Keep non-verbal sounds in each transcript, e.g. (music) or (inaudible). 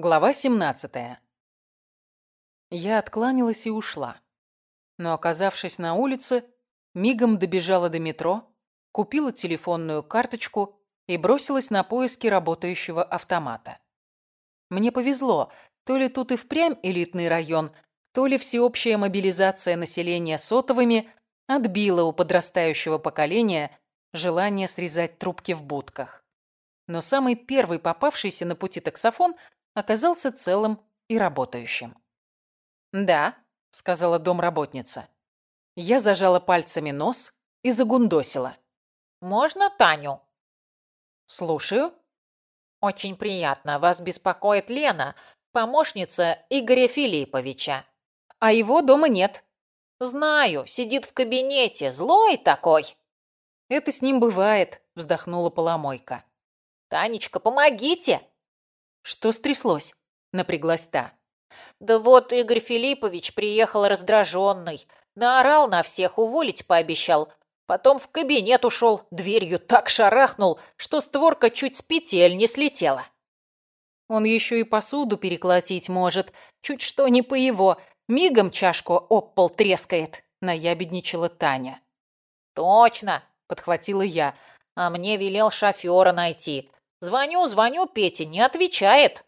Глава 17. Я откланялась и ушла. Но, оказавшись на улице, мигом добежала до метро, купила телефонную карточку и бросилась на поиски работающего автомата. Мне повезло, то ли тут и впрямь элитный район, то ли всеобщая мобилизация населения сотовыми отбила у подрастающего поколения желание срезать трубки в будках. Но самый первый попавшийся на пути таксофон – оказался целым и работающим. «Да», — сказала домработница. Я зажала пальцами нос и загундосила. «Можно Таню?» «Слушаю». «Очень приятно. Вас беспокоит Лена, помощница Игоря Филипповича». «А его дома нет». «Знаю. Сидит в кабинете. Злой такой». «Это с ним бывает», — вздохнула поломойка. «Танечка, помогите!» «Что стряслось?» — напряглась та. «Да вот Игорь Филиппович приехал раздраженный. Наорал на всех, уволить пообещал. Потом в кабинет ушел, дверью так шарахнул, что створка чуть с петель не слетела». «Он еще и посуду переколотить может. Чуть что не по его. Мигом чашку об пол трескает», — наябедничала Таня. «Точно!» — подхватила я. «А мне велел шофера найти. Звоню, звоню Пете, не отвечает.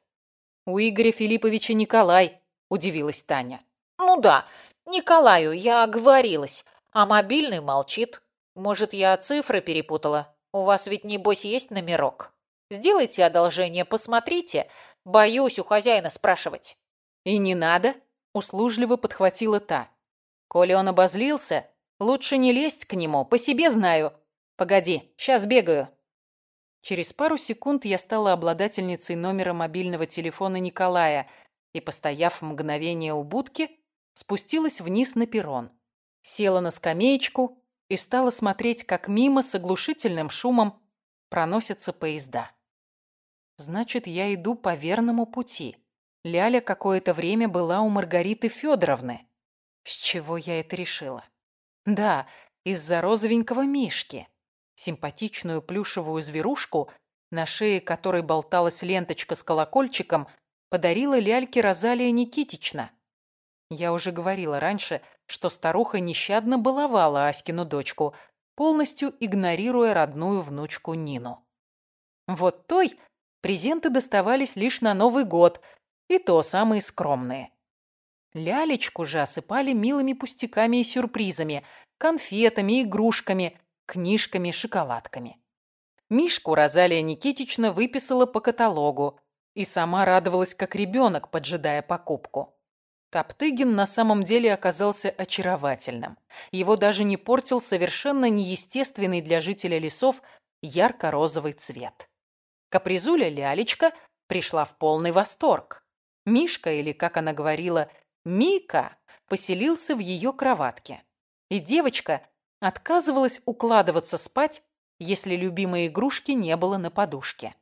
У Игоря Филипповича Николай, удивилась Таня. Ну да, Николаю, я оговорилась. А мобильный молчит. Может, я цифры перепутала? У вас ведь, небось, есть номерок? Сделайте одолжение, посмотрите. Боюсь у хозяина спрашивать. И не надо, услужливо подхватила та. Коли он обозлился, лучше не лезть к нему, по себе знаю. Погоди, сейчас бегаю. Через пару секунд я стала обладательницей номера мобильного телефона Николая и, постояв мгновение у будки, спустилась вниз на перрон. Села на скамеечку и стала смотреть, как мимо с оглушительным шумом проносятся поезда. Значит, я иду по верному пути. Ляля какое-то время была у Маргариты Федоровны. С чего я это решила? Да, из-за розовенького мишки симпатичную плюшевую зверушку, на шее которой болталась ленточка с колокольчиком, подарила ляльке Розалия Никитична. Я уже говорила раньше, что старуха нещадно баловала Аськину дочку, полностью игнорируя родную внучку Нину. Вот той презенты доставались лишь на Новый год, и то самые скромные. Лялечку же осыпали милыми пустяками и сюрпризами, конфетами, игрушками, книжками, шоколадками. Мишку Розалия Никитична выписала по каталогу и сама радовалась как ребенок, поджидая покупку. Топтыгин на самом деле оказался очаровательным. Его даже не портил совершенно неестественный для жителя лесов ярко-розовый цвет. Капризуля Лялечка пришла в полный восторг. Мишка, или, как она говорила, Мика, поселился в ее кроватке. И девочка отказывалась укладываться спать, если любимой игрушки не было на подушке.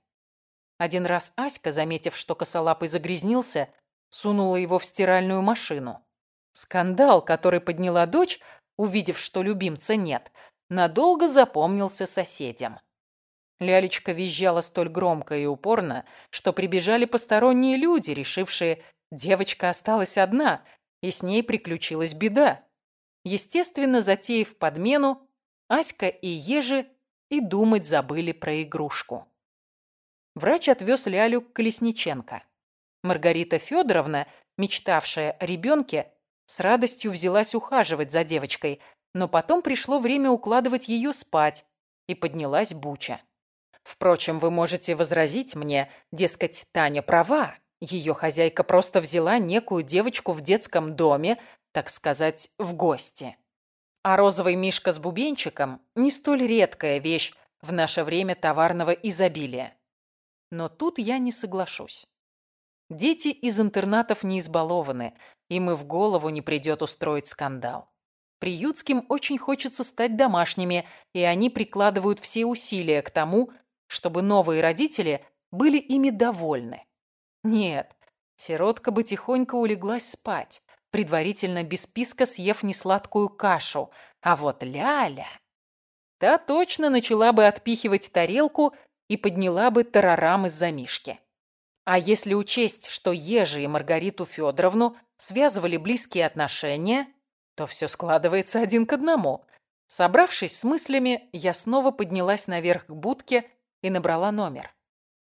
Один раз Аська, заметив, что косолапый загрязнился, сунула его в стиральную машину. Скандал, который подняла дочь, увидев, что любимца нет, надолго запомнился соседям. Лялечка визжала столь громко и упорно, что прибежали посторонние люди, решившие, девочка осталась одна, и с ней приключилась беда. Естественно, затеяв подмену, Аська и Ежи и думать забыли про игрушку. Врач отвез Лялю к Колесниченко. Маргарита Федоровна, мечтавшая о ребенке, с радостью взялась ухаживать за девочкой, но потом пришло время укладывать ее спать, и поднялась Буча. Впрочем, вы можете возразить мне, дескать, Таня права. Ее хозяйка просто взяла некую девочку в детском доме, так сказать, в гости. А розовый мишка с бубенчиком – не столь редкая вещь в наше время товарного изобилия. Но тут я не соглашусь. Дети из интернатов не избалованы, им и в голову не придет устроить скандал. Приютским очень хочется стать домашними, и они прикладывают все усилия к тому, чтобы новые родители были ими довольны. Нет, сиротка бы тихонько улеглась спать, предварительно без писка съев несладкую кашу. А вот Ляля... Та точно начала бы отпихивать тарелку и подняла бы тарарам из-за Мишки. А если учесть, что Ежи и Маргариту Федоровну связывали близкие отношения, то все складывается один к одному. Собравшись с мыслями, я снова поднялась наверх к будке и набрала номер.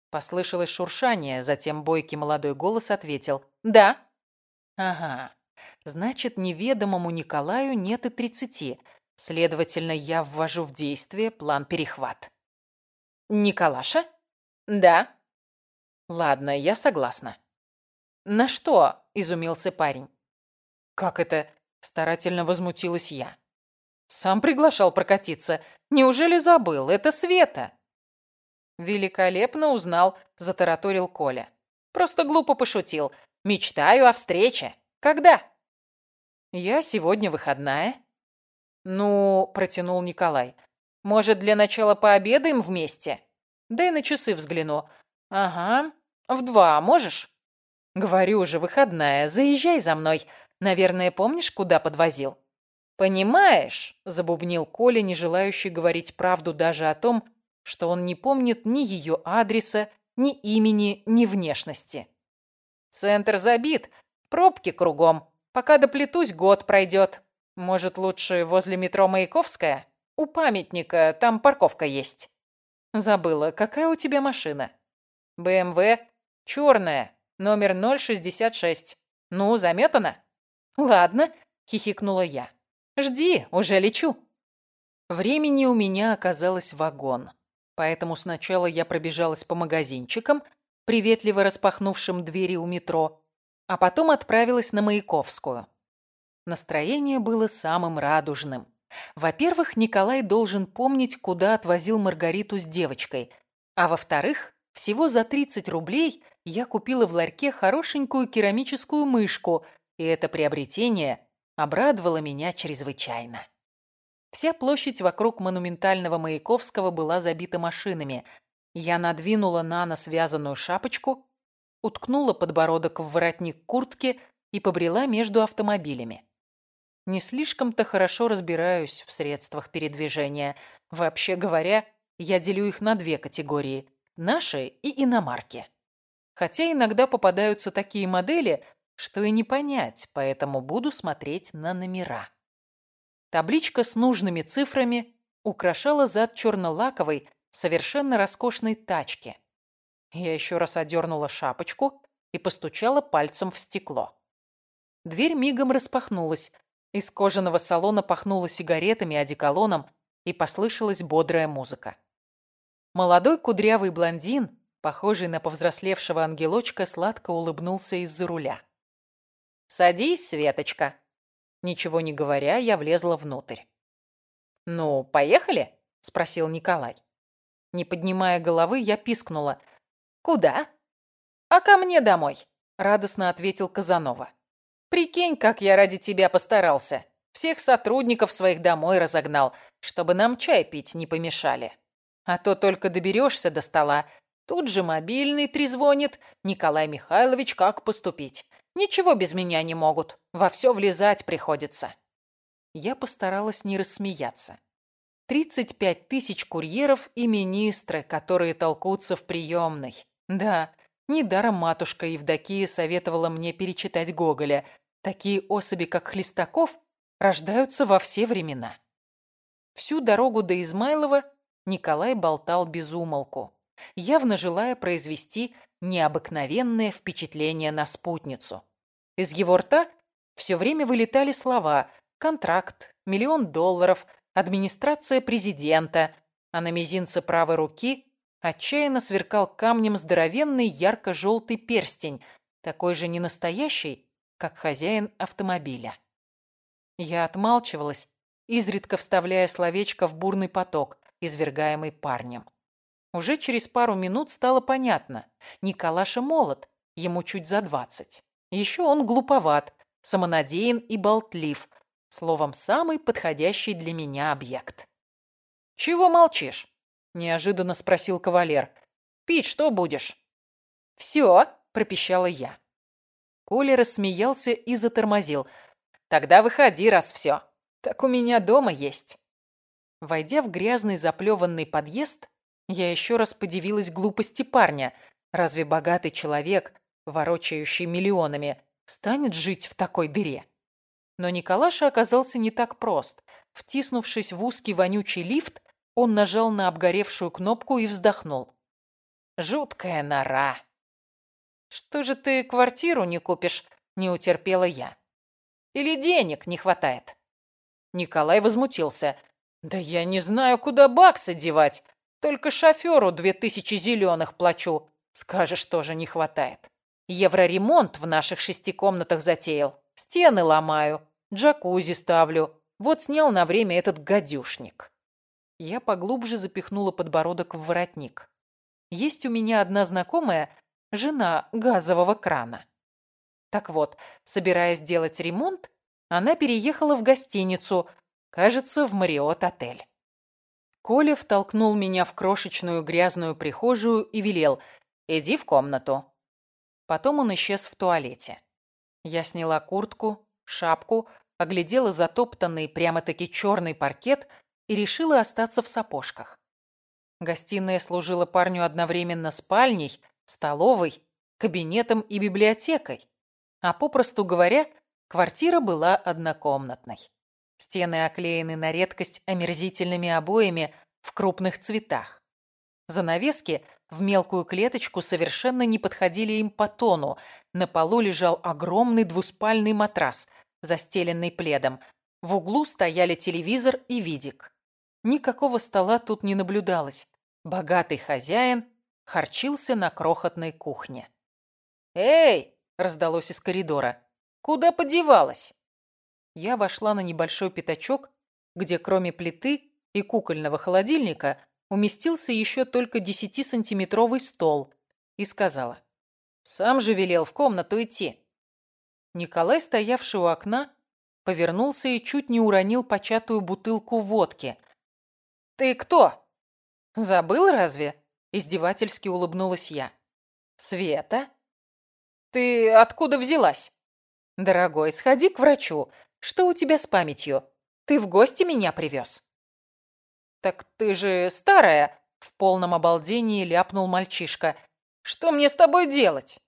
Послышалось шуршание, затем бойкий молодой голос ответил «Да». «Ага, значит, неведомому Николаю нет и тридцати. Следовательно, я ввожу в действие план перехват». «Николаша?» «Да». «Ладно, я согласна». «На что?» – изумился парень. «Как это?» – старательно возмутилась я. «Сам приглашал прокатиться. Неужели забыл? Это Света!» «Великолепно узнал», – затараторил Коля. «Просто глупо пошутил. Мечтаю о встрече. Когда?» «Я сегодня выходная». «Ну», – протянул Николай. «Может, для начала пообедаем вместе? Дай на часы взгляну. Ага, в два можешь?» «Говорю же, выходная. Заезжай за мной. Наверное, помнишь, куда подвозил?» «Понимаешь», – забубнил Коля, не желающий говорить правду даже о том, что он не помнит ни ее адреса, ни имени, ни внешности. «Центр забит, пробки кругом. Пока доплетусь, год пройдет. Может, лучше возле метро Маяковская? У памятника там парковка есть». «Забыла, какая у тебя машина?» «БМВ. Черная. Номер 066. Ну, заметана?» «Ладно», — хихикнула я. «Жди, уже лечу». Времени у меня оказалось вагон, поэтому сначала я пробежалась по магазинчикам, приветливо распахнувшим двери у метро, а потом отправилась на Маяковскую. Настроение было самым радужным. Во-первых, Николай должен помнить, куда отвозил Маргариту с девочкой, а во-вторых, всего за 30 рублей я купила в ларьке хорошенькую керамическую мышку, и это приобретение обрадовало меня чрезвычайно. Вся площадь вокруг монументального Маяковского была забита машинами. Я надвинула на нос связанную шапочку, уткнула подбородок в воротник куртки и побрела между автомобилями. Не слишком-то хорошо разбираюсь в средствах передвижения. Вообще говоря, я делю их на две категории – наши и иномарки. Хотя иногда попадаются такие модели, что и не понять, поэтому буду смотреть на номера. Табличка с нужными цифрами украшала зад черно-лаковой, совершенно роскошной тачки. Я еще раз одернула шапочку и постучала пальцем в стекло. Дверь мигом распахнулась, из кожаного салона пахнуло сигаретами, одеколоном, и послышалась бодрая музыка. Молодой кудрявый блондин, похожий на повзрослевшего ангелочка, сладко улыбнулся из-за руля. «Садись, Светочка». Ничего не говоря, я влезла внутрь. «Ну, поехали?» – спросил Николай. Не поднимая головы, я пискнула. «Куда?» «А ко мне домой», – радостно ответил Казанова. «Прикинь, как я ради тебя постарался. Всех сотрудников своих домой разогнал, чтобы нам чай пить не помешали. А то только доберешься до стола, тут же мобильный трезвонит. Николай Михайлович, как поступить? Ничего без меня не могут. Во все влезать приходится. Я постаралась не рассмеяться. 35 тысяч курьеров и министры, которые толкутся в приемной. Да, недаром матушка Евдокия советовала мне перечитать Гоголя. Такие особи, как Хлестаков, рождаются во все времена. Всю дорогу до Измайлова Николай болтал без умолку, явно желая произвести необыкновенное впечатление на спутницу. Из его рта все время вылетали слова «контракт», «миллион долларов», «администрация президента», а на мизинце правой руки отчаянно сверкал камнем здоровенный ярко-желтый перстень, такой же ненастоящий, как хозяин автомобиля. Я отмалчивалась, изредка вставляя словечко в бурный поток, извергаемый парнем. Уже через пару минут стало понятно. Николаша молод, ему чуть за двадцать. Еще он глуповат, самонадеян и болтлив. Словом, самый подходящий для меня объект. «Чего молчишь?» – неожиданно спросил кавалер. «Пить что будешь?» «Все», – пропищала я. Коля рассмеялся и затормозил. «Тогда выходи, раз все. Так у меня дома есть». Войдя в грязный заплеванный подъезд, я еще раз подивилась глупости парня. Разве богатый человек, ворочающий миллионами, станет жить в такой дыре? Но Николаша оказался не так прост. Втиснувшись в узкий вонючий лифт, он нажал на обгоревшую кнопку и вздохнул. «Жуткая нора!» «Что же ты квартиру не купишь?» — не утерпела я. «Или денег не хватает?» Николай возмутился. «Да я не знаю, куда баксы девать. Только шоферу две тысячи зеленых плачу. Скажешь, тоже не хватает. Евроремонт в наших шести комнатах затеял. Стены ломаю, джакузи ставлю. Вот снял на время этот гадюшник». Я поглубже запихнула подбородок в воротник. Есть у меня одна знакомая, жена газового крана. Так вот, собираясь делать ремонт, она переехала в гостиницу, кажется, в Мариот-отель. Коля втолкнул меня в крошечную грязную прихожую и велел «Иди в комнату». Потом он исчез в туалете. Я сняла куртку, шапку, оглядела затоптанный прямо-таки черный паркет и решила остаться в сапожках. Гостиная служила парню одновременно спальней, столовой, кабинетом и библиотекой. А попросту говоря, квартира была однокомнатной. Стены оклеены на редкость омерзительными обоями в крупных цветах. Занавески в мелкую клеточку совершенно не подходили им по тону. На полу лежал огромный двуспальный матрас, застеленный пледом. В углу стояли телевизор и видик. Никакого стола тут не наблюдалось. Богатый хозяин харчился на крохотной кухне. «Эй!» — раздалось из коридора. «Куда подевалась?» Я вошла на небольшой пятачок, где кроме плиты и кукольного холодильника уместился еще только десятисантиметровый стол, и сказала. «Сам же велел в комнату идти». Николай, стоявший у окна, повернулся и чуть не уронил початую бутылку водки. «Ты кто?» «Забыл разве?» Издевательски улыбнулась я. «Света? Ты откуда взялась?» «Дорогой, сходи к врачу. Что у тебя с памятью? Ты в гости меня привез?» «Так ты же старая!» В полном обалдении ляпнул мальчишка. «Что мне с тобой делать?»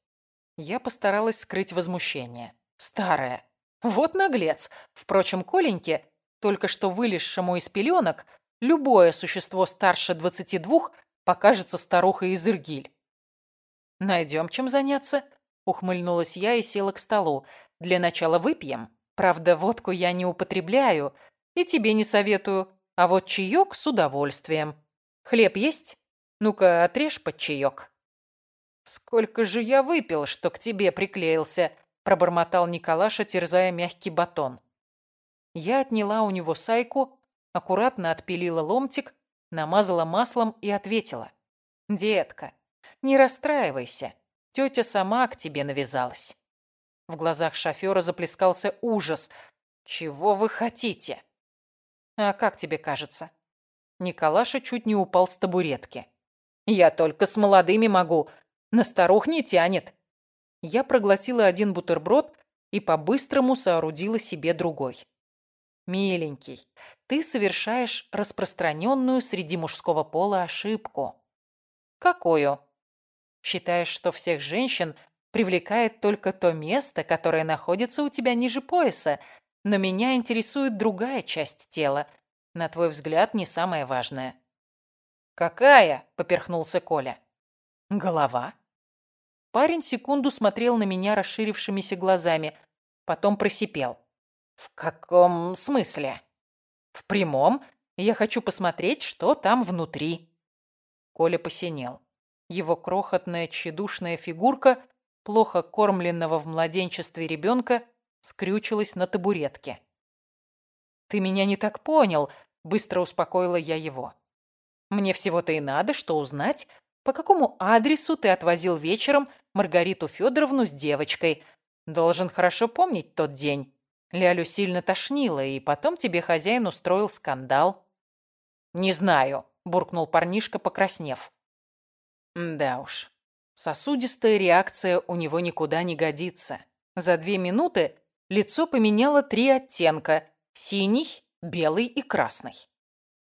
Я постаралась скрыть возмущение. «Старая. Вот наглец. Впрочем, Коленьке, только что вылезшему из пеленок, любое существо старше двадцати двух покажется старуха из Иргиль. «Найдем чем заняться», — ухмыльнулась я и села к столу. «Для начала выпьем. Правда, водку я не употребляю и тебе не советую, а вот чаек с удовольствием. Хлеб есть? Ну-ка, отрежь под чаек». «Сколько же я выпил, что к тебе приклеился?» — пробормотал Николаша, терзая мягкий батон. Я отняла у него сайку, аккуратно отпилила ломтик намазала маслом и ответила. «Детка, не расстраивайся, тетя сама к тебе навязалась». В глазах шофера заплескался ужас. «Чего вы хотите?» «А как тебе кажется?» Николаша чуть не упал с табуретки. «Я только с молодыми могу, на старух не тянет». Я проглотила один бутерброд и по-быстрому соорудила себе другой. «Миленький, ты совершаешь распространенную среди мужского пола ошибку». «Какую?» «Считаешь, что всех женщин привлекает только то место, которое находится у тебя ниже пояса, но меня интересует другая часть тела, на твой взгляд, не самая важная». «Какая?» — поперхнулся Коля. «Голова». Парень секунду смотрел на меня расширившимися глазами, потом просипел. «В каком смысле?» «В прямом. Я хочу посмотреть, что там внутри». Коля посинел. Его крохотная тщедушная фигурка, плохо кормленного в младенчестве ребенка, скрючилась на табуретке. «Ты меня не так понял», — быстро успокоила я его. «Мне всего-то и надо, что узнать, по какому адресу ты отвозил вечером Маргариту Федоровну с девочкой. Должен хорошо помнить тот день. Лялю сильно тошнило, и потом тебе хозяин устроил скандал. «Не знаю», — буркнул парнишка, покраснев. Да уж, сосудистая реакция у него никуда не годится. За две минуты лицо поменяло три оттенка — синий, белый и красный.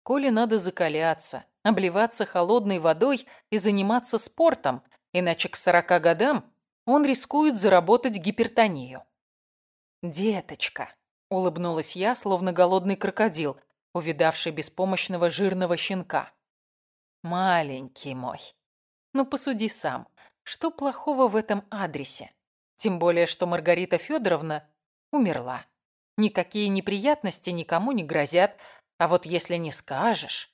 Коле надо закаляться, обливаться холодной водой и заниматься спортом, иначе к сорока годам он рискует заработать гипертонию. «Деточка», — улыбнулась я, словно голодный крокодил, увидавший беспомощного жирного щенка. «Маленький мой, ну посуди сам, что плохого в этом адресе? Тем более, что Маргарита Федоровна умерла. Никакие неприятности никому не грозят, а вот если не скажешь,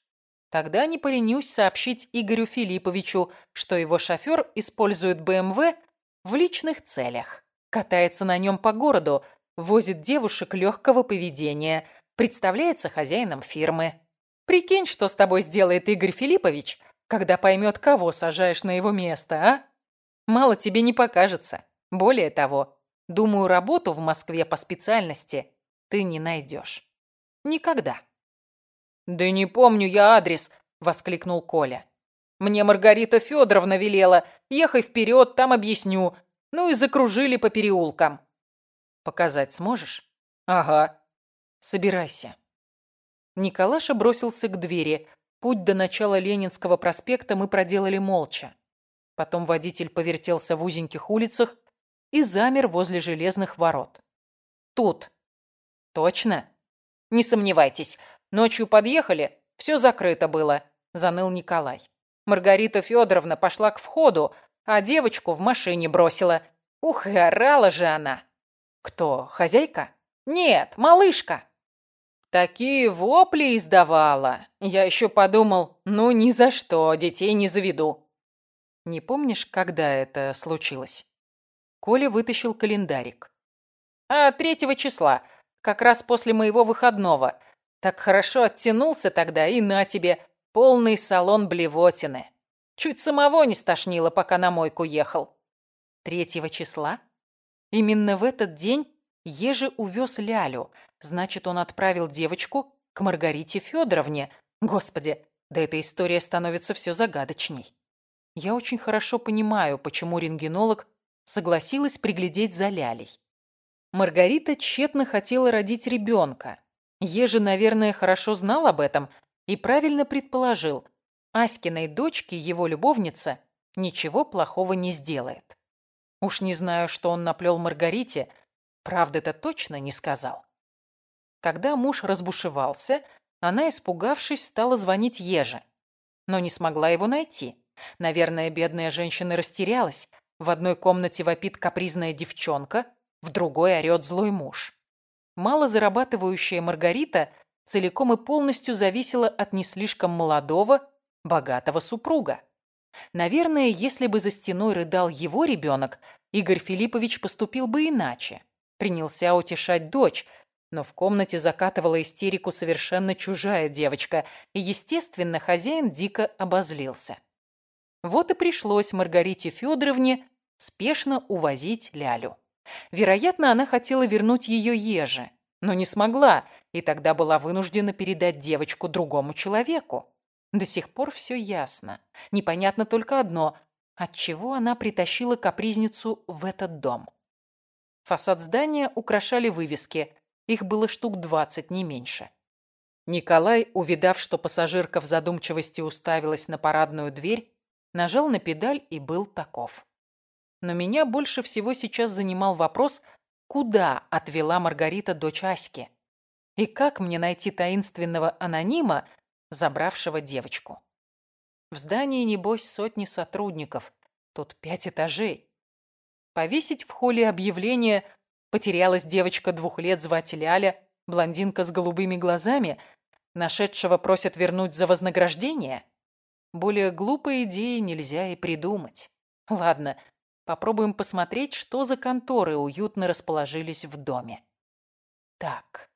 тогда не поленюсь сообщить Игорю Филипповичу, что его шофер использует БМВ в личных целях. Катается на нем по городу, возит девушек легкого поведения, представляется хозяином фирмы. Прикинь, что с тобой сделает Игорь Филиппович, когда поймет, кого сажаешь на его место, а? Мало тебе не покажется. Более того, думаю, работу в Москве по специальности ты не найдешь. Никогда. «Да не помню я адрес», — воскликнул Коля. «Мне Маргарита Федоровна велела. Ехай вперед, там объясню. Ну и закружили по переулкам». «Показать сможешь?» «Ага». «Собирайся». Николаша бросился к двери. Путь до начала Ленинского проспекта мы проделали молча. Потом водитель повертелся в узеньких улицах и замер возле железных ворот. «Тут». «Точно?» «Не сомневайтесь. Ночью подъехали, все закрыто было», — заныл Николай. Маргарита Федоровна пошла к входу, а девочку в машине бросила. Ух, и орала же она. «Кто, хозяйка?» «Нет, малышка». Такие вопли издавала. Я еще подумал, ну ни за что, детей не заведу. Не помнишь, когда это случилось? Коля вытащил календарик. А третьего числа, как раз после моего выходного. Так хорошо оттянулся тогда, и на тебе, полный салон блевотины. Чуть самого не стошнило, пока на мойку ехал. Третьего числа? Именно в этот день Ежи увез Лялю. Значит, он отправил девочку к Маргарите Федоровне. Господи, да эта история становится все загадочней. Я очень хорошо понимаю, почему рентгенолог согласилась приглядеть за Лялей. Маргарита тщетно хотела родить ребенка. Ежи, наверное, хорошо знал об этом и правильно предположил, Аськиной дочке его любовница ничего плохого не сделает. Уж не знаю, что он наплел Маргарите, правды-то точно не сказал. Когда муж разбушевался, она, испугавшись, стала звонить Еже, но не смогла его найти. Наверное, бедная женщина растерялась. В одной комнате вопит капризная девчонка, в другой орёт злой муж мало зарабатывающая Маргарита целиком и полностью зависела от не слишком молодого, богатого супруга. Наверное, если бы за стеной рыдал его ребенок, Игорь Филиппович поступил бы иначе. Принялся утешать дочь, но в комнате закатывала истерику совершенно чужая девочка, и, естественно, хозяин дико обозлился. Вот и пришлось Маргарите Федоровне спешно увозить Лялю. Вероятно, она хотела вернуть ее еже, но не смогла, и тогда была вынуждена передать девочку другому человеку. До сих пор все ясно. Непонятно только одно – отчего она притащила капризницу в этот дом. Фасад здания украшали вывески. Их было штук двадцать, не меньше. Николай, увидав, что пассажирка в задумчивости уставилась на парадную дверь, нажал на педаль и был таков но меня больше всего сейчас занимал вопрос, куда отвела Маргарита дочь Аськи? И как мне найти таинственного анонима, забравшего девочку? В здании, небось, сотни сотрудников. Тут пять этажей. Повесить в холле объявление «Потерялась девочка двух лет, звать Ляля, блондинка с голубыми глазами», нашедшего просят вернуть за вознаграждение? Более глупой идеи нельзя и придумать. Ладно, Попробуем посмотреть, что за конторы уютно расположились в доме. Так,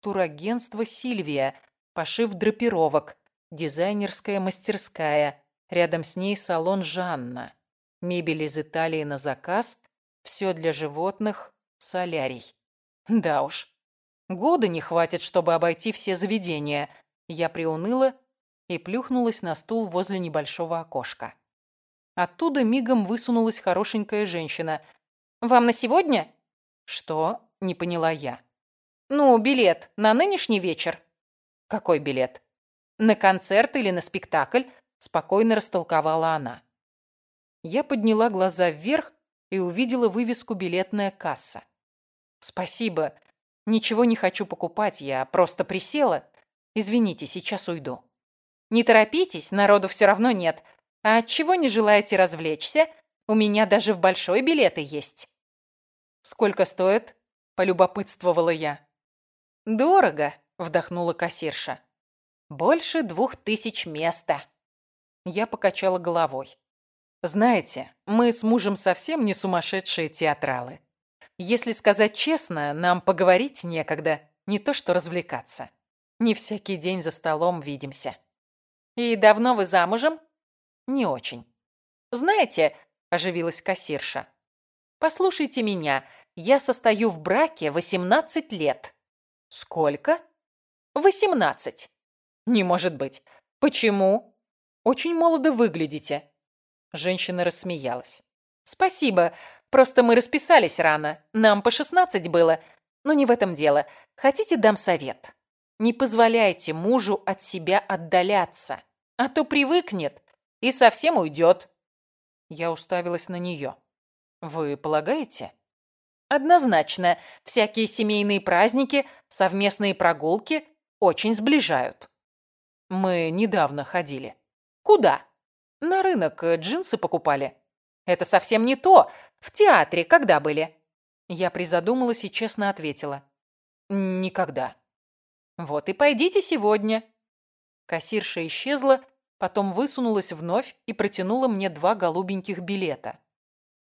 турагентство «Сильвия», пошив драпировок, дизайнерская мастерская, рядом с ней салон «Жанна», мебель из Италии на заказ, все для животных, солярий. (laughs) Да уж, года не хватит, чтобы обойти все заведения. Я приуныла и плюхнулась на стул возле небольшого окошка. Оттуда мигом высунулась хорошенькая женщина. «Вам на сегодня?» «Что?» – не поняла я. «Ну, билет на нынешний вечер». «Какой билет?» «На концерт или на спектакль?» – спокойно растолковала она. Я подняла глаза вверх и увидела вывеску «Билетная касса». «Спасибо. Ничего не хочу покупать, я просто присела. Извините, сейчас уйду». «Не торопитесь, народу все равно нет. А чего не желаете развлечься? У меня даже в большой билеты есть». «Сколько стоит?» – полюбопытствовала я. «Дорого», – вдохнула кассирша. «Больше двух тысяч места». Я покачала головой. «Знаете, мы с мужем совсем не сумасшедшие театралы. Если сказать честно, нам поговорить некогда, не то что развлекаться. Не всякий день за столом видимся». «И давно вы замужем?» «Не очень». «Знаете», – оживилась кассирша, – «послушайте меня, я состою в браке 18 лет». «Сколько?» «Восемнадцать». «Не может быть. Почему?» «Очень молодо выглядите». Женщина рассмеялась. «Спасибо. Просто мы расписались рано. Нам по шестнадцать было. Но не в этом дело. Хотите, дам совет? Не позволяйте мужу от себя отдаляться, а то привыкнет и совсем уйдет». Я уставилась на нее. «Вы полагаете?» «Однозначно. Всякие семейные праздники, совместные прогулки очень сближают. Мы недавно ходили. Куда? На рынок э, джинсы покупали. Это совсем не то. В театре когда были? Я призадумалась и честно ответила. Никогда. Вот и пойдите сегодня. Кассирша исчезла, потом высунулась вновь и протянула мне два голубеньких билета.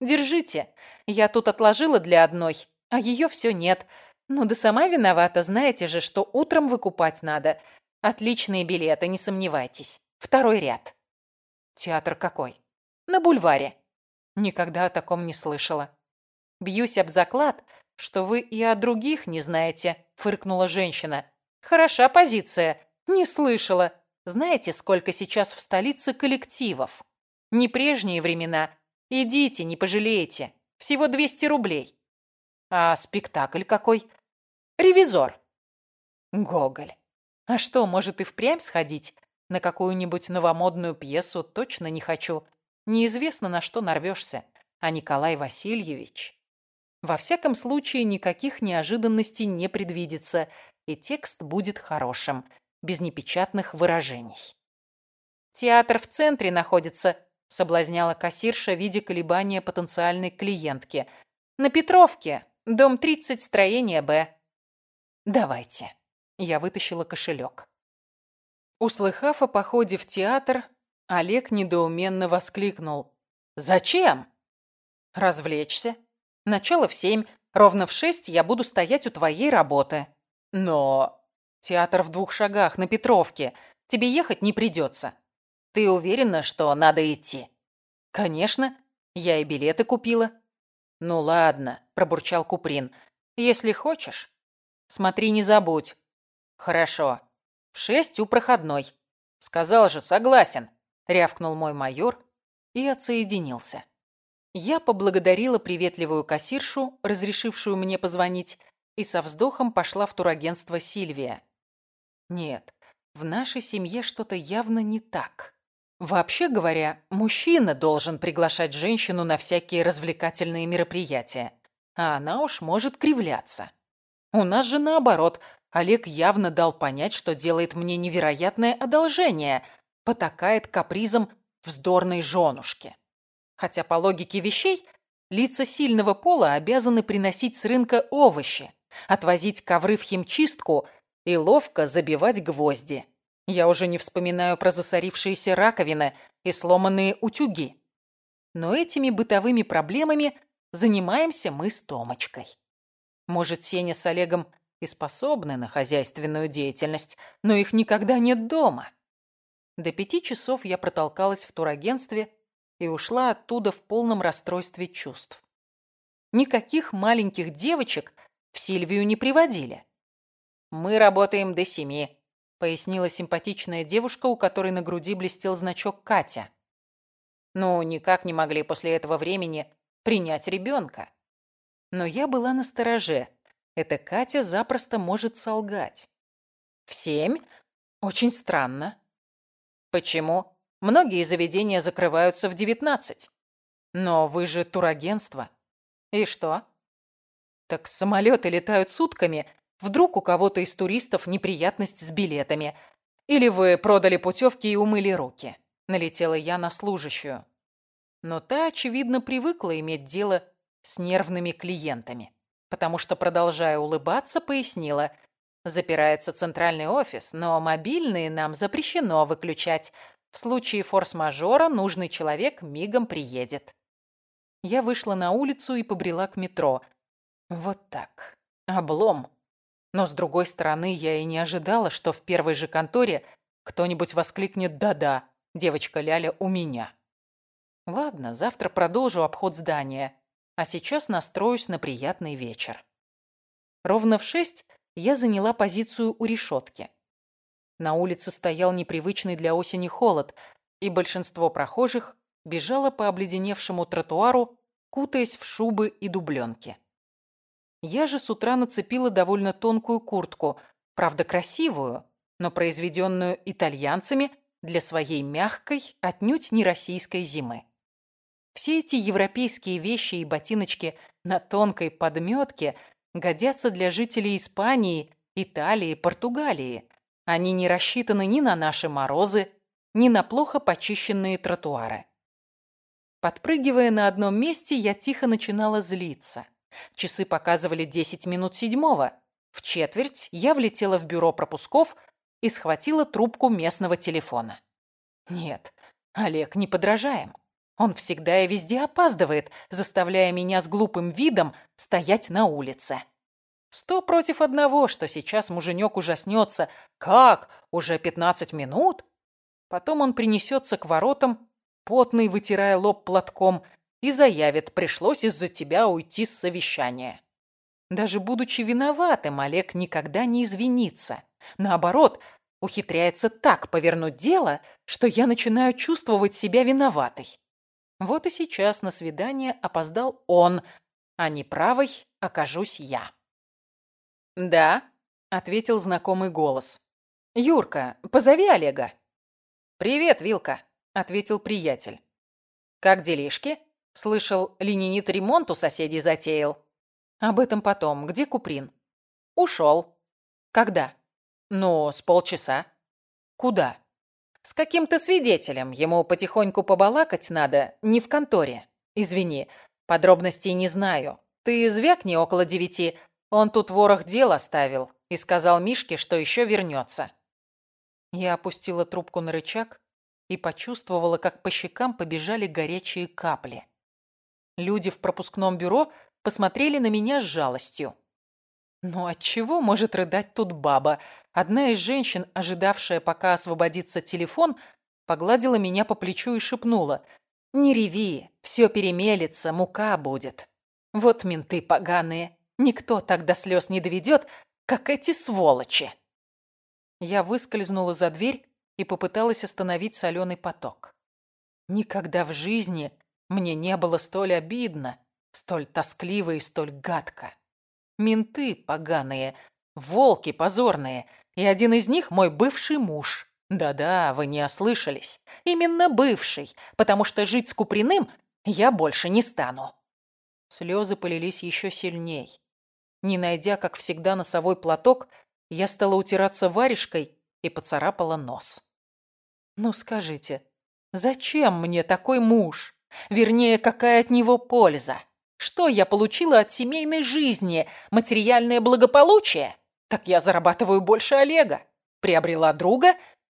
«Держите, я тут отложила для одной, а ее все нет. Ну да сама виновата, знаете же, что утром выкупать надо. Отличные билеты, не сомневайтесь. Второй ряд. Театр какой? На бульваре. Никогда о таком не слышала. Бьюсь об заклад, что вы и о других не знаете, фыркнула женщина. Хороша позиция. Не слышала. Знаете, сколько сейчас в столице коллективов? Не прежние времена. Идите, не пожалеете. Всего 200 рублей. А спектакль какой? Ревизор. Гоголь. А что, может и впрямь сходить? На какую-нибудь новомодную пьесу точно не хочу. Неизвестно, на что нарвешься. А Николай Васильевич... Во всяком случае, никаких неожиданностей не предвидится, и текст будет хорошим, без непечатных выражений. «Театр в центре находится», — соблазняла кассирша, видя колебания потенциальной клиентки. «На Петровке, дом 30, строение Б». «Давайте». Я вытащила кошелек. Услыхав о походе в театр, Олег недоуменно воскликнул. «Зачем?» «Развлечься. Начало в семь, ровно в шесть я буду стоять у твоей работы. Но театр в двух шагах, на Петровке. Тебе ехать не придется. Ты уверена, что надо идти?» «Конечно. Я и билеты купила». «Ну ладно», – пробурчал Куприн. «Если хочешь, Смотри, не забудь. Хорошо. В шесть у проходной. Сказал же, согласен. Рявкнул мой майор и отсоединился. Я поблагодарила приветливую кассиршу, разрешившую мне позвонить, и со вздохом пошла в турагентство Сильвия. Нет, в нашей семье что-то явно не так. Вообще говоря, мужчина должен приглашать женщину на всякие развлекательные мероприятия, а она уж может кривляться. У нас же наоборот. Олег явно дал понять, что делает мне невероятное одолжение, потакает капризом вздорной женушки. Хотя по логике вещей лица сильного пола обязаны приносить с рынка овощи, отвозить ковры в химчистку и ловко забивать гвозди. Я уже не вспоминаю про засорившиеся раковины и сломанные утюги. Но этими бытовыми проблемами занимаемся мы с Томочкой. Может, Сеня с Олегом и способны на хозяйственную деятельность, но их никогда нет дома. До пяти часов я протолкалась в турагентстве и ушла оттуда в полном расстройстве чувств. Никаких маленьких девочек в Сильвию не приводили. «Мы работаем до семи», — пояснила симпатичная девушка, у которой на груди блестел значок Катя. «Ну, никак не могли после этого времени принять ребенка. Но я была на стороже. Эта Катя запросто может солгать. В семь? Очень странно. Почему? Многие заведения закрываются в девятнадцать. Но вы же турагентство. И что? Так самолеты летают сутками. Вдруг у кого-то из туристов неприятность с билетами. Или вы продали путевки и умыли руки. Налетела я на служащую. Но та, очевидно, привыкла иметь дело с нервными клиентами. Потому что, продолжая улыбаться, пояснила. Запирается центральный офис, но мобильные нам запрещено выключать. В случае форс-мажора нужный человек мигом приедет. Я вышла на улицу и побрела к метро – вот так. Облом. Но, с другой стороны, я и не ожидала, что в первой же конторе кто-нибудь воскликнет «Да-да, девочка Ляля у меня». Ладно, завтра продолжу обход здания, а сейчас настроюсь на приятный вечер. Ровно в шесть я заняла позицию у решетки. На улице стоял непривычный для осени холод, и большинство прохожих бежало по обледеневшему тротуару, кутаясь в шубы и дубленки. Я же с утра нацепила довольно тонкую куртку, правда красивую, но произведенную итальянцами для своей мягкой, отнюдь не российской зимы. Все эти европейские вещи и ботиночки на тонкой подметке годятся для жителей Испании, Италии, Португалии. Они не рассчитаны ни на наши морозы, ни на плохо почищенные тротуары. Подпрыгивая на одном месте, я тихо начинала злиться. Часы показывали 10 минут седьмого. В четверть я влетела в бюро пропусков и схватила трубку местного телефона. Нет, Олег не подражаем. Он всегда и везде опаздывает, заставляя меня с глупым видом стоять на улице. Сто против одного, что сейчас муженек ужаснется. Как? Уже пятнадцать минут? Потом он принесется к воротам, потный, вытирая лоб платком, и заявит, пришлось из-за тебя уйти с совещания. Даже будучи виноватым, Олег никогда не извинится. Наоборот, ухитряется так повернуть дело, что я начинаю чувствовать себя виноватой. Вот и сейчас на свидание опоздал он, а неправой окажусь я. «Да», — ответил знакомый голос. «Юрка, позови Олега». «Привет, Вилка», — ответил приятель. «Как делишки?» Слышал, ленинит ремонт у соседей затеял. Об этом потом. Где Куприн? Ушел. Когда? Ну, с полчаса. Куда? С каким-то свидетелем. Ему потихоньку побалакать надо, не в конторе. Извини, подробностей не знаю. Ты звякни около девяти. Он тут ворох дел оставил и сказал Мишке, что еще вернется. Я опустила трубку на рычаг и почувствовала, как по щекам побежали горячие капли. Люди в пропускном бюро посмотрели на меня с жалостью. Ну от чего может рыдать тут баба? Одна из женщин, ожидавшая, пока освободится телефон, погладила меня по плечу и шепнула. «Не реви, все перемелется, мука будет». Вот менты поганые. Никто так до слез не доведет, как эти сволочи. Я выскользнула за дверь и попыталась остановить соленый поток. Никогда в жизни мне не было столь обидно, столь тоскливо и столь гадко. Менты поганые, волки позорные, и один из них мой бывший муж. Да-да, вы не ослышались. Именно бывший, потому что жить с Куприным я больше не стану. Слезы полились еще сильней. Не найдя, как всегда, носовой платок, я стала утираться варежкой и поцарапала нос. Ну скажите, зачем мне такой муж? Вернее, какая от него польза? Что я получила от семейной жизни? Материальное благополучие? Так я зарабатываю больше Олега. Приобрела друга?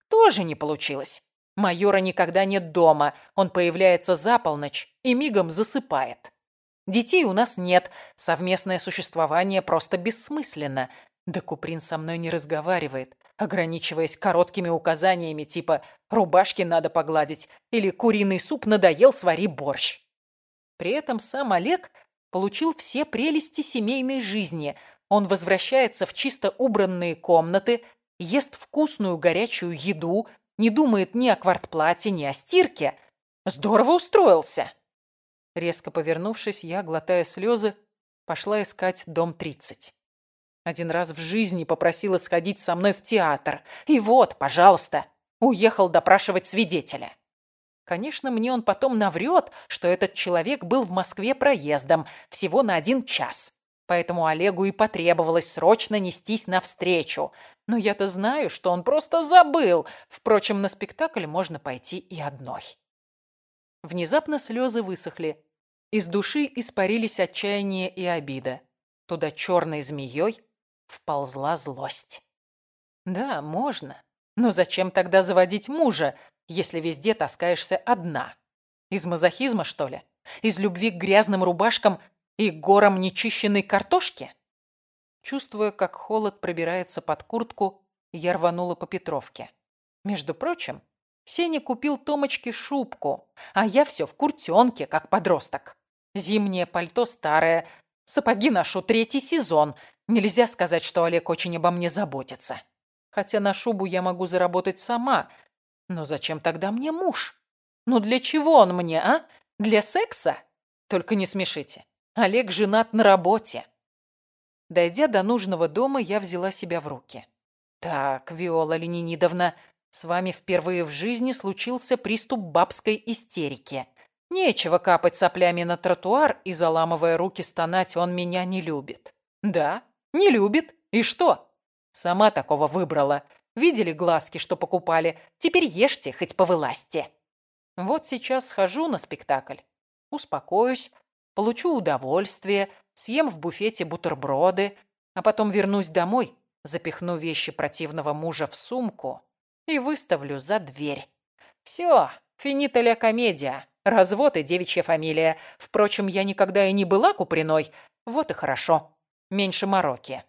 Тоже не получилось. Майора никогда нет дома. Он появляется за полночь и мигом засыпает. Детей у нас нет. Совместное существование просто бессмысленно. Да Куприн со мной не разговаривает ограничиваясь короткими указаниями типа «рубашки надо погладить» или «куриный суп надоел, свари борщ». При этом сам Олег получил все прелести семейной жизни. Он возвращается в чисто убранные комнаты, ест вкусную горячую еду, не думает ни о квартплате, ни о стирке. Здорово устроился. Резко повернувшись, я, глотая слезы, пошла искать дом 30. Один раз в жизни попросила сходить со мной в театр. И вот, пожалуйста, уехал допрашивать свидетеля. Конечно, мне он потом наврет, что этот человек был в Москве проездом всего на один час. Поэтому Олегу и потребовалось срочно нестись навстречу. Но я-то знаю, что он просто забыл. Впрочем, на спектакль можно пойти и одной. Внезапно слезы высохли. Из души испарились отчаяние и обида. Туда черной змеей вползла злость. Да, можно. Но зачем тогда заводить мужа, если везде таскаешься одна? Из мазохизма, что ли? Из любви к грязным рубашкам и горам нечищенной картошки? Чувствуя, как холод пробирается под куртку, я рванула по Петровке. Между прочим, Сеня купил Томочке шубку, а я все в куртенке, как подросток. Зимнее пальто старое, сапоги ношу третий сезон. Нельзя сказать, что Олег очень обо мне заботится. Хотя на шубу я могу заработать сама. Но зачем тогда мне муж? Ну для чего он мне, а? Для секса? Только не смешите. Олег женат на работе. Дойдя до нужного дома, я взяла себя в руки. Так, Виола Ленинидовна, с вами впервые в жизни случился приступ бабской истерики. Нечего капать соплями на тротуар и, заламывая руки, стонать, он меня не любит. Да, не любит. И что? Сама такого выбрала. Видели глазки, что покупали? Теперь ешьте, хоть по власти. Вот сейчас схожу на спектакль. Успокоюсь, получу удовольствие, съем в буфете бутерброды, а потом вернусь домой, запихну вещи противного мужа в сумку и выставлю за дверь. Все, финита ля комедия, развод и девичья фамилия. Впрочем, я никогда и не была куприной, вот и хорошо. Меньше мороки.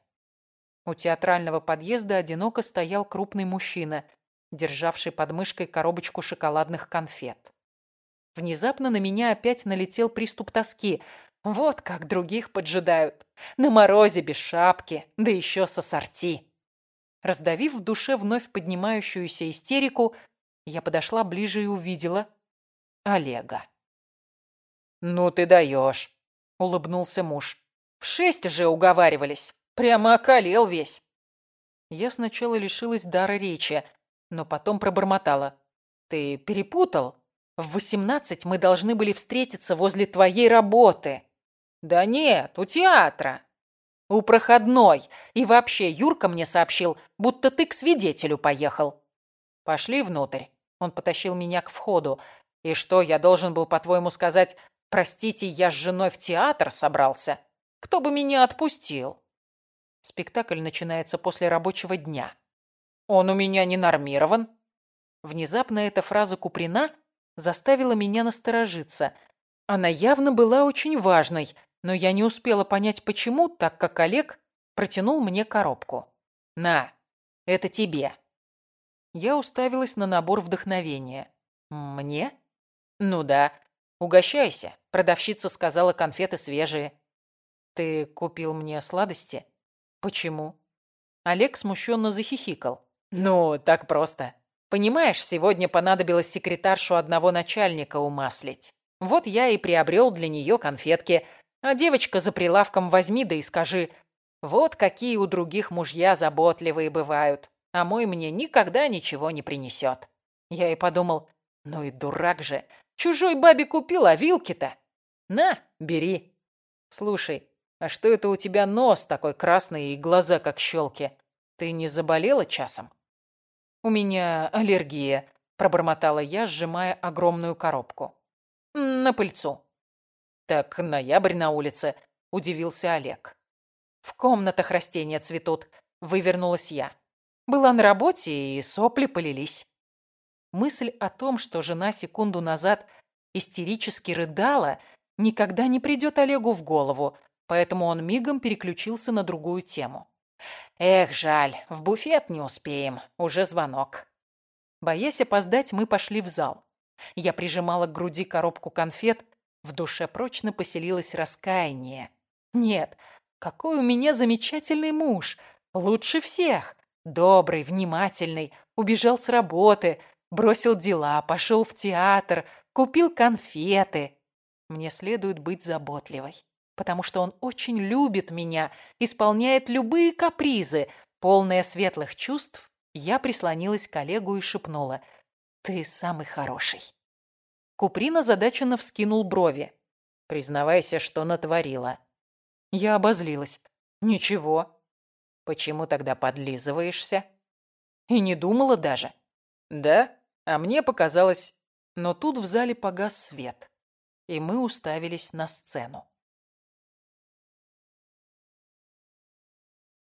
У театрального подъезда одиноко стоял крупный мужчина, державший под мышкой коробочку шоколадных конфет. Внезапно на меня опять налетел приступ тоски. Вот как других поджидают. На морозе без шапки, да еще со сорти. Раздавив в душе вновь поднимающуюся истерику, я подошла ближе и увидела Олега. «Ну ты даешь», — улыбнулся муж. «В шесть же уговаривались». Прямо околел весь. Я сначала лишилась дара речи, но потом пробормотала. Ты перепутал? В восемнадцать мы должны были встретиться возле твоей работы. Да нет, у театра. У проходной. И вообще, Юрка мне сообщил, будто ты к свидетелю поехал. Пошли внутрь. Он потащил меня к входу. И что, я должен был, по-твоему, сказать, простите, я с женой в театр собрался? Кто бы меня отпустил? Спектакль начинается после рабочего дня. Он у меня не нормирован. Внезапно эта фраза Куприна заставила меня насторожиться. Она явно была очень важной, но я не успела понять, почему, так как Олег протянул мне коробку. «На, это тебе». Я уставилась на набор вдохновения. «Мне?» «Ну да. Угощайся». Продавщица сказала, конфеты свежие. «Ты купил мне сладости?» «Почему?» Олег смущенно захихикал. «Ну, так просто. Понимаешь, сегодня понадобилось секретаршу одного начальника умаслить. Вот я и приобрел для нее конфетки. А девочка за прилавком возьми да и скажи, вот какие у других мужья заботливые бывают, а мой мне никогда ничего не принесет. Я и подумал, ну и дурак же, чужой бабе купил, а вилки-то? На, бери. Слушай, «А что это у тебя нос такой красный и глаза как щелки? Ты не заболела часом?» «У меня аллергия», — пробормотала я, сжимая огромную коробку. «На пыльцу». «Так ноябрь на улице», — удивился Олег. «В комнатах растения цветут», — вывернулась я. Была на работе, и сопли полились. Мысль о том, что жена секунду назад истерически рыдала, никогда не придет Олегу в голову, поэтому он мигом переключился на другую тему. «Эх, жаль, в буфет не успеем, уже звонок». Боясь опоздать, мы пошли в зал. Я прижимала к груди коробку конфет, в душе прочно поселилось раскаяние. «Нет, какой у меня замечательный муж! Лучше всех! Добрый, внимательный, убежал с работы, бросил дела, пошел в театр, купил конфеты. Мне следует быть заботливой потому что он очень любит меня, исполняет любые капризы. Полная светлых чувств, я прислонилась к Олегу и шепнула «Ты самый хороший». Куприн озадаченно вскинул брови. «Признавайся, что натворила». Я обозлилась. «Ничего». «Почему тогда подлизываешься?» И не думала даже. «Да? А мне показалось...» Но тут в зале погас свет, и мы уставились на сцену.